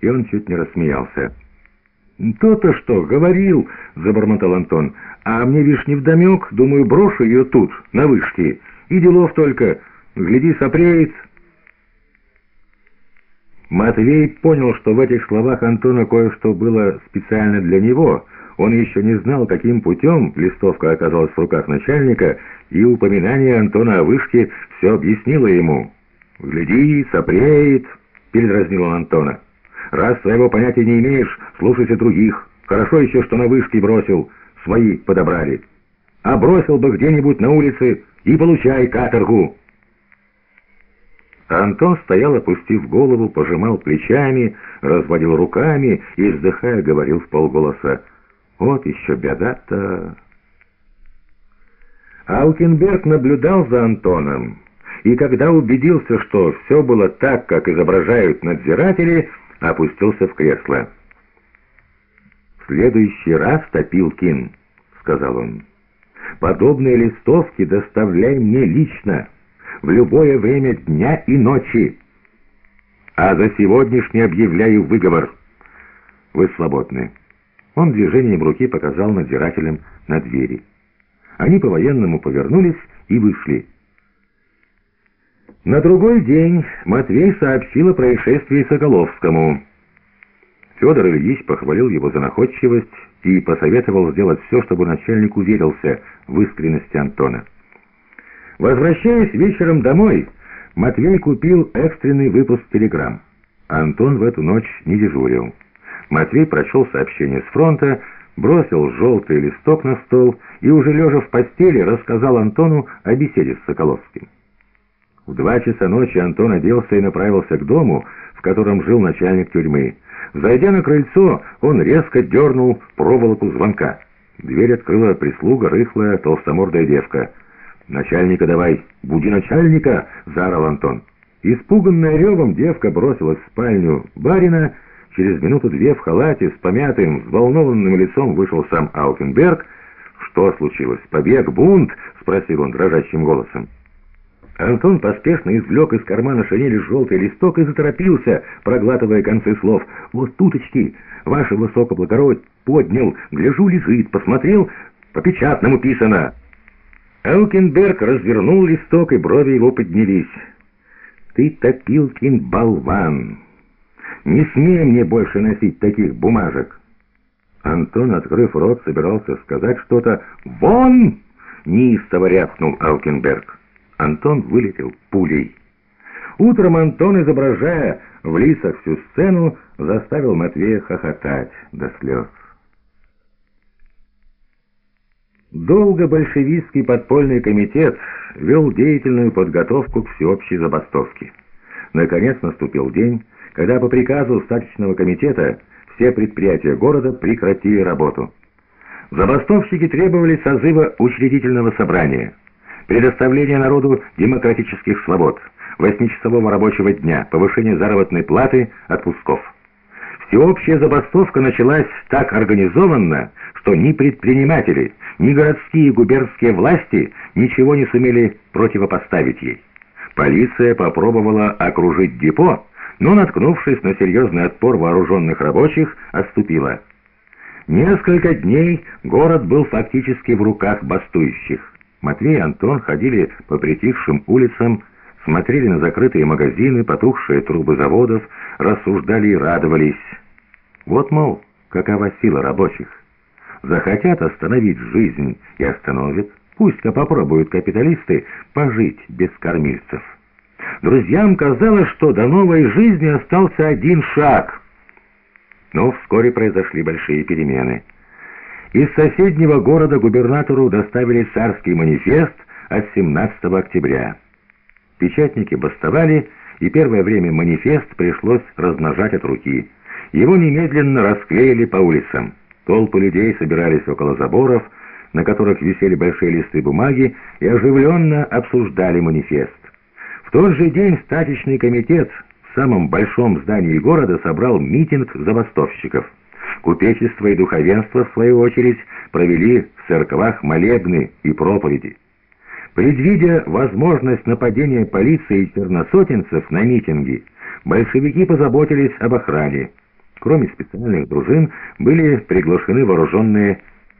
и он чуть не рассмеялся. «То-то что, говорил», — забормотал Антон, «а мне вишь невдомек, думаю, брошу ее тут, на вышке, и делов только, гляди, сопреет». Матвей понял, что в этих словах Антона кое-что было специально для него. Он еще не знал, каким путем листовка оказалась в руках начальника, и упоминание Антона о вышке все объяснило ему. «Гляди, сопреет», — передразнил он Антона. «Раз своего понятия не имеешь, слушайся других. Хорошо еще, что на вышке бросил, свои подобрали. А бросил бы где-нибудь на улице и получай каторгу». Антон стоял, опустив голову, пожимал плечами, разводил руками и, вздыхая, говорил в полголоса, «Вот еще беда-то...» Алкенберг наблюдал за Антоном, и когда убедился, что все было так, как изображают надзиратели, опустился в кресло. «В следующий раз, Топилкин, — сказал он, — подобные листовки доставляй мне лично» в любое время дня и ночи. А за сегодняшний объявляю выговор. Вы свободны. Он движением руки показал надзирателям на двери. Они по-военному повернулись и вышли. На другой день Матвей сообщил о происшествии Соколовскому. Федор Ильич похвалил его за находчивость и посоветовал сделать все, чтобы начальник уверился в искренности Антона. Возвращаясь вечером домой, Матвей купил экстренный выпуск телеграмм. Антон в эту ночь не дежурил. Матвей прочел сообщение с фронта, бросил желтый листок на стол и уже лежа в постели рассказал Антону о беседе с Соколовским. В два часа ночи Антон оделся и направился к дому, в котором жил начальник тюрьмы. Зайдя на крыльцо, он резко дернул проволоку звонка. Дверь открыла прислуга, рыхлая, толстомордая девка. «Начальника давай! Буди начальника!» — заорал Антон. Испуганная ревом девка бросилась в спальню барина. Через минуту-две в халате с помятым, взволнованным лицом вышел сам Алкенберг. «Что случилось? Побег? Бунт?» — спросил он дрожащим голосом. Антон поспешно извлек из кармана шинели желтый листок и заторопился, проглатывая концы слов. «Вот туточки! Ваше высокоблагородие поднял, гляжу, лежит, посмотрел, по печатному писано!» Элкинберг развернул листок, и брови его поднялись. «Ты, Топилкин, болван! Не смей мне больше носить таких бумажек!» Антон, открыв рот, собирался сказать что-то. «Вон!» — неистово рявкнул Алкенберг. Антон вылетел пулей. Утром Антон, изображая в лицах всю сцену, заставил Матвея хохотать до слез. Долго большевистский подпольный комитет вел деятельную подготовку к всеобщей забастовке. Наконец наступил день, когда по приказу стачечного комитета все предприятия города прекратили работу. Забастовщики требовали созыва учредительного собрания, предоставления народу демократических свобод, восьмичасового рабочего дня, повышения заработной платы, отпусков. Всеобщая забастовка началась так организованно, что ни предприниматели, ни городские и губернские власти ничего не сумели противопоставить ей. Полиция попробовала окружить депо, но, наткнувшись на серьезный отпор вооруженных рабочих, отступила. Несколько дней город был фактически в руках бастующих. Матвей и Антон ходили по притихшим улицам, смотрели на закрытые магазины, потухшие трубы заводов, рассуждали и радовались. Вот, мол, какова сила рабочих. Захотят остановить жизнь и остановят. Пусть-ка попробуют капиталисты пожить без кормильцев. Друзьям казалось, что до новой жизни остался один шаг. Но вскоре произошли большие перемены. Из соседнего города губернатору доставили царский манифест от 17 октября. Печатники бастовали, и первое время манифест пришлось размножать от руки. Его немедленно расклеили по улицам. Толпы людей собирались около заборов, на которых висели большие листы бумаги, и оживленно обсуждали манифест. В тот же день статичный комитет в самом большом здании города собрал митинг забастовщиков. Купечество и духовенство, в свою очередь, провели в церквах молебны и проповеди. Предвидя возможность нападения полиции и черносотенцев на митинги, большевики позаботились об охране. Кроме специальных дружин, были приглашены вооруженные